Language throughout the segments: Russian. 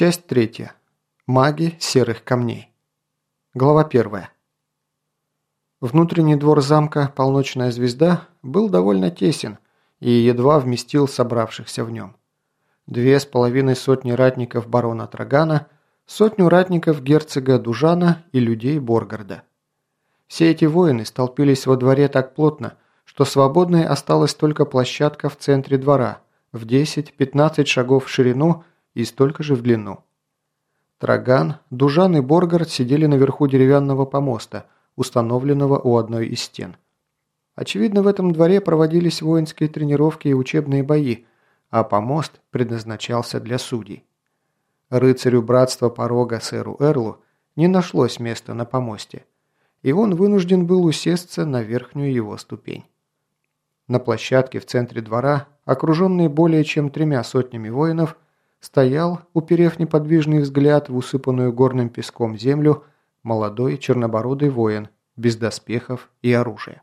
Часть третья. Маги серых камней. Глава первая. Внутренний двор замка «Полночная звезда» был довольно тесен и едва вместил собравшихся в нем. Две с половиной сотни ратников барона Трагана, сотню ратников герцога Дужана и людей Боргарда. Все эти воины столпились во дворе так плотно, что свободной осталась только площадка в центре двора, в 10-15 шагов в ширину и столько же в длину. Траган, Дужан и Боргард сидели наверху деревянного помоста, установленного у одной из стен. Очевидно, в этом дворе проводились воинские тренировки и учебные бои, а помост предназначался для судей. Рыцарю братства порога сэру Эрлу не нашлось места на помосте, и он вынужден был усесться на верхнюю его ступень. На площадке в центре двора, окруженный более чем тремя сотнями воинов, стоял, уперев неподвижный взгляд в усыпанную горным песком землю, молодой чернобородый воин, без доспехов и оружия.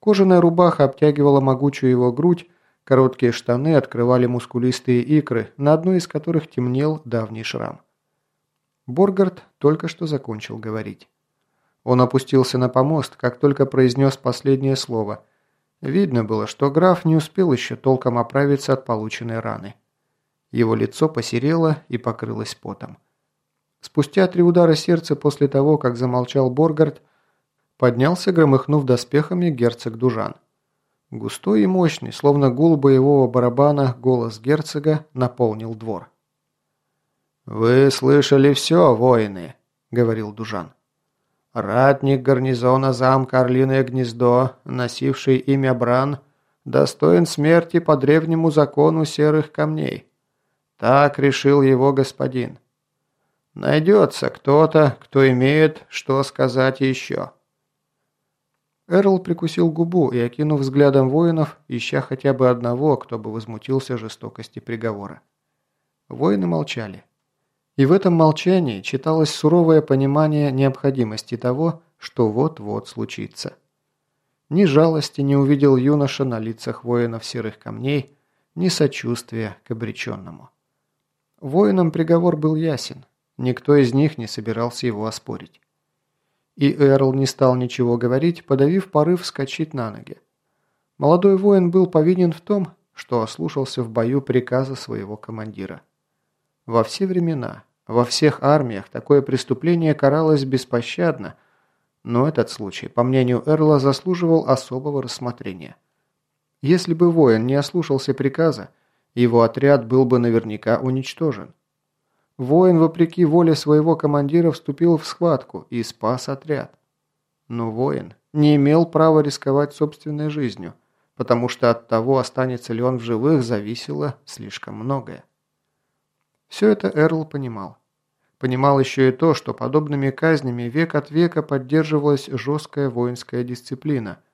Кожаная рубаха обтягивала могучую его грудь, короткие штаны открывали мускулистые икры, на одной из которых темнел давний шрам. Боргард только что закончил говорить. Он опустился на помост, как только произнес последнее слово. Видно было, что граф не успел еще толком оправиться от полученной раны. Его лицо посерело и покрылось потом. Спустя три удара сердца после того, как замолчал Боргард, поднялся, громыхнув доспехами, герцог Дужан. Густой и мощный, словно гул боевого барабана, голос герцога наполнил двор. «Вы слышали все, воины», — говорил Дужан. «Ратник гарнизона замка Орлиное гнездо, носивший имя Бран, достоин смерти по древнему закону серых камней. Так решил его господин. Найдется кто-то, кто имеет что сказать еще. Эрл прикусил губу и, окинув взглядом воинов, ища хотя бы одного, кто бы возмутился жестокости приговора. Воины молчали. И в этом молчании читалось суровое понимание необходимости того, что вот-вот случится. Ни жалости не увидел юноша на лицах воинов серых камней, ни сочувствия к обреченному. Воинам приговор был ясен. Никто из них не собирался его оспорить. И Эрл не стал ничего говорить, подавив порыв вскочить на ноги. Молодой воин был повинен в том, что ослушался в бою приказа своего командира. Во все времена, во всех армиях такое преступление каралось беспощадно, но этот случай, по мнению Эрла, заслуживал особого рассмотрения. Если бы воин не ослушался приказа, его отряд был бы наверняка уничтожен. Воин, вопреки воле своего командира, вступил в схватку и спас отряд. Но воин не имел права рисковать собственной жизнью, потому что от того, останется ли он в живых, зависело слишком многое. Все это Эрл понимал. Понимал еще и то, что подобными казнями век от века поддерживалась жесткая воинская дисциплина –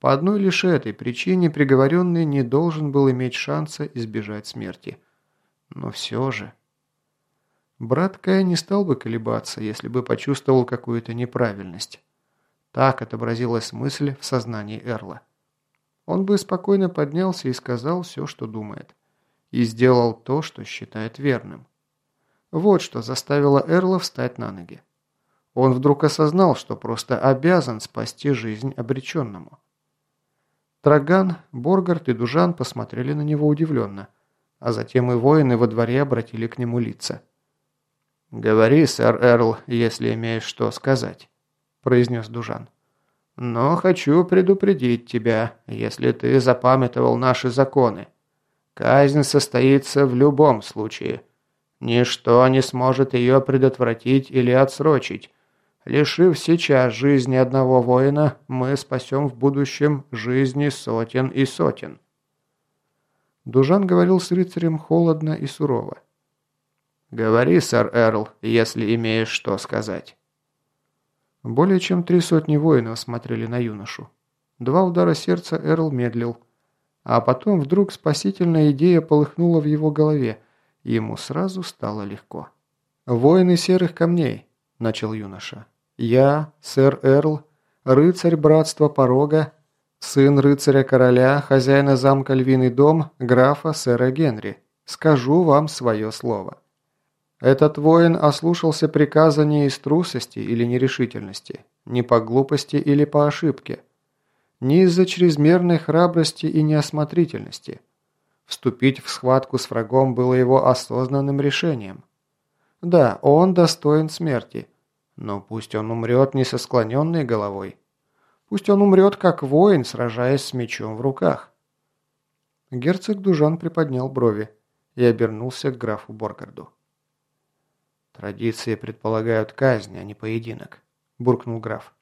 по одной лишь этой причине приговоренный не должен был иметь шанса избежать смерти. Но все же... Брат Кай не стал бы колебаться, если бы почувствовал какую-то неправильность. Так отобразилась мысль в сознании Эрла. Он бы спокойно поднялся и сказал все, что думает. И сделал то, что считает верным. Вот что заставило Эрла встать на ноги. Он вдруг осознал, что просто обязан спасти жизнь обреченному. Траган, Боргард и Дужан посмотрели на него удивленно, а затем и воины во дворе обратили к нему лица. «Говори, сэр Эрл, если имеешь что сказать», – произнес Дужан. «Но хочу предупредить тебя, если ты запамятовал наши законы. Казнь состоится в любом случае. Ничто не сможет ее предотвратить или отсрочить, Лишив сейчас жизни одного воина, мы спасем в будущем жизни сотен и сотен». Дужан говорил с рыцарем холодно и сурово. «Говори, сэр Эрл, если имеешь что сказать». Более чем три сотни воинов смотрели на юношу. Два удара сердца Эрл медлил. А потом вдруг спасительная идея полыхнула в его голове, и ему сразу стало легко. «Воины серых камней», – начал юноша. Я, сэр Эрл, рыцарь братства Порога, сын рыцаря-короля, хозяина замка Львиный дом, графа сэра Генри, скажу вам свое слово. Этот воин ослушался приказа не из трусости или нерешительности, не по глупости или по ошибке, не из-за чрезмерной храбрости и неосмотрительности. Вступить в схватку с врагом было его осознанным решением. Да, он достоин смерти, но пусть он умрет не со склоненной головой. Пусть он умрет как воин, сражаясь с мечом в руках. Герцог Дужан приподнял брови и обернулся к графу Боргарду. «Традиции предполагают казнь, а не поединок», – буркнул граф.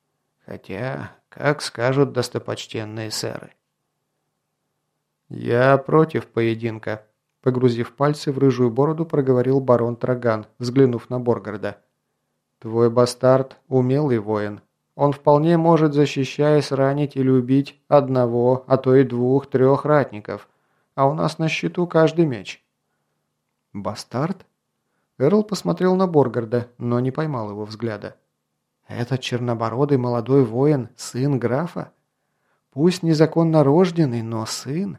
«Хотя, как скажут достопочтенные сэры». «Я против поединка», – погрузив пальцы в рыжую бороду, проговорил барон Траган, взглянув на Боргарда. «Твой бастард – умелый воин. Он вполне может, защищаясь, ранить или убить одного, а то и двух-трех ратников. А у нас на счету каждый меч». «Бастард?» Эрл посмотрел на Боргарда, но не поймал его взгляда. «Этот чернобородый молодой воин – сын графа? Пусть незаконно рожденный, но сын?»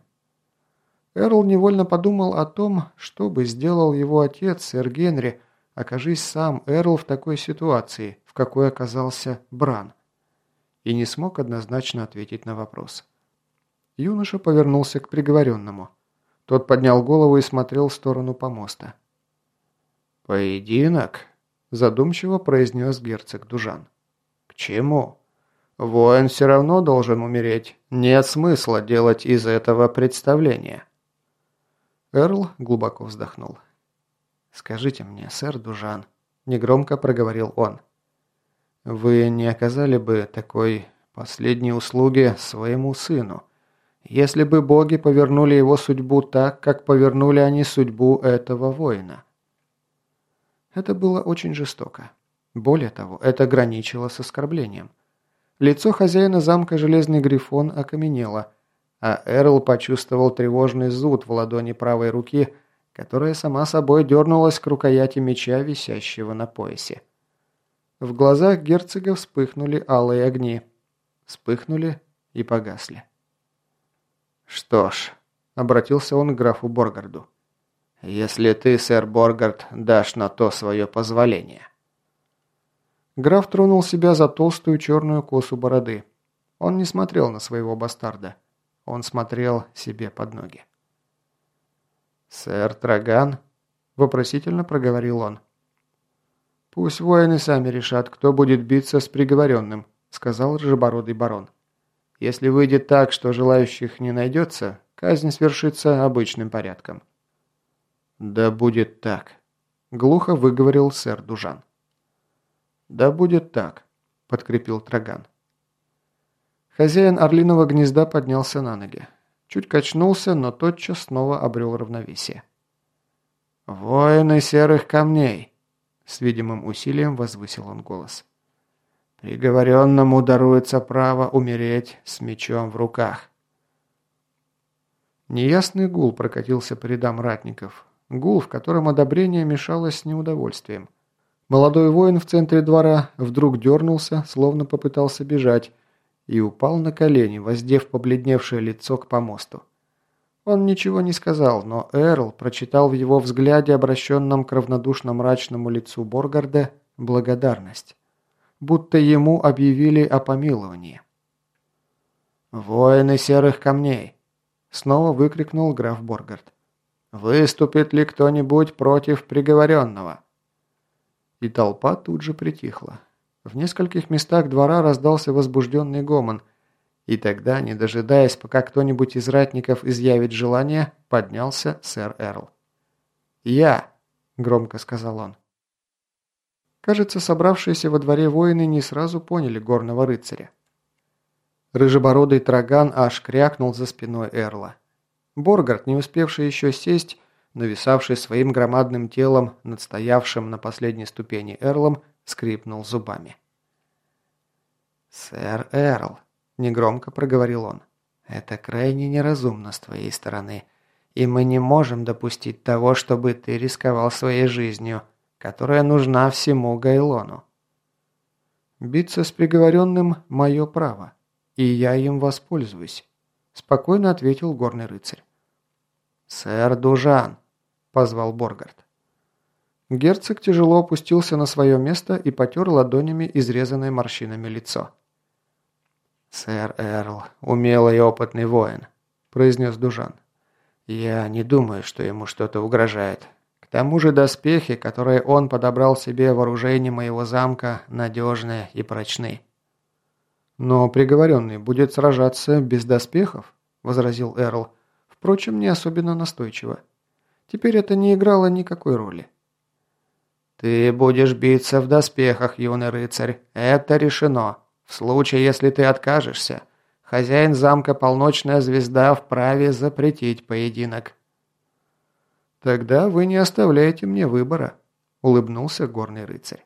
Эрл невольно подумал о том, что бы сделал его отец, сэр Генри, окажись сам Эрл в такой ситуации, в какой оказался Бран. И не смог однозначно ответить на вопрос. Юноша повернулся к приговоренному. Тот поднял голову и смотрел в сторону помоста. «Поединок?» – задумчиво произнес герцог Дужан. «К чему? Воин все равно должен умереть. Нет смысла делать из этого представление». Эрл глубоко вздохнул. «Скажите мне, сэр Дужан», – негромко проговорил он. «Вы не оказали бы такой последней услуги своему сыну, если бы боги повернули его судьбу так, как повернули они судьбу этого воина?» Это было очень жестоко. Более того, это граничило с оскорблением. Лицо хозяина замка Железный Грифон окаменело, а Эрл почувствовал тревожный зуд в ладони правой руки, которая сама собой дернулась к рукояти меча, висящего на поясе. В глазах герцога вспыхнули алые огни. Вспыхнули и погасли. «Что ж», — обратился он к графу Боргарду, — если ты, сэр Боргард, дашь на то свое позволение». Граф тронул себя за толстую черную косу бороды. Он не смотрел на своего бастарда. Он смотрел себе под ноги. «Сэр Траган?» – вопросительно проговорил он. «Пусть воины сами решат, кто будет биться с приговоренным», – сказал рыжебородый барон. «Если выйдет так, что желающих не найдется, казнь свершится обычным порядком». «Да будет так», – глухо выговорил сэр Дужан. «Да будет так», – подкрепил Траган. Хозяин орлиного гнезда поднялся на ноги. Чуть качнулся, но тотчас снова обрел равновесие. «Воины серых камней!» С видимым усилием возвысил он голос. «Приговоренному даруется право умереть с мечом в руках». Неясный гул прокатился по рядам ратников, Гул, в котором одобрение мешалось с неудовольствием. Молодой воин в центре двора вдруг дернулся, словно попытался бежать, и упал на колени, воздев побледневшее лицо к помосту. Он ничего не сказал, но Эрл прочитал в его взгляде, обращенном к равнодушно-мрачному лицу Боргарда, благодарность. Будто ему объявили о помиловании. «Воины серых камней!» Снова выкрикнул граф Боргард. Выступит ли кто-нибудь против приговоренного?» И толпа тут же притихла. В нескольких местах двора раздался возбужденный гомон, и тогда, не дожидаясь, пока кто-нибудь из ратников изъявит желание, поднялся сэр Эрл. «Я!» – громко сказал он. Кажется, собравшиеся во дворе воины не сразу поняли горного рыцаря. Рыжебородый траган аж крякнул за спиной Эрла. Боргард, не успевший еще сесть, нависавший своим громадным телом над стоявшим на последней ступени Эрлом, скрипнул зубами. «Сэр Эрл», – негромко проговорил он, – «это крайне неразумно с твоей стороны, и мы не можем допустить того, чтобы ты рисковал своей жизнью, которая нужна всему Гайлону». «Биться с приговоренным – мое право, и я им воспользуюсь», – спокойно ответил горный рыцарь. «Сэр Дужан», – позвал Боргард. Герцог тяжело опустился на свое место и потер ладонями изрезанное морщинами лицо. «Сэр Эрл, умелый и опытный воин», – произнес Дужан. «Я не думаю, что ему что-то угрожает. К тому же доспехи, которые он подобрал себе в оружейне моего замка, надежные и прочны». «Но приговоренный будет сражаться без доспехов», – возразил Эрл. Впрочем, не особенно настойчиво. Теперь это не играло никакой роли. «Ты будешь биться в доспехах, юный рыцарь. Это решено. В случае, если ты откажешься, хозяин замка Полночная Звезда вправе запретить поединок». «Тогда вы не оставляете мне выбора», – улыбнулся горный рыцарь.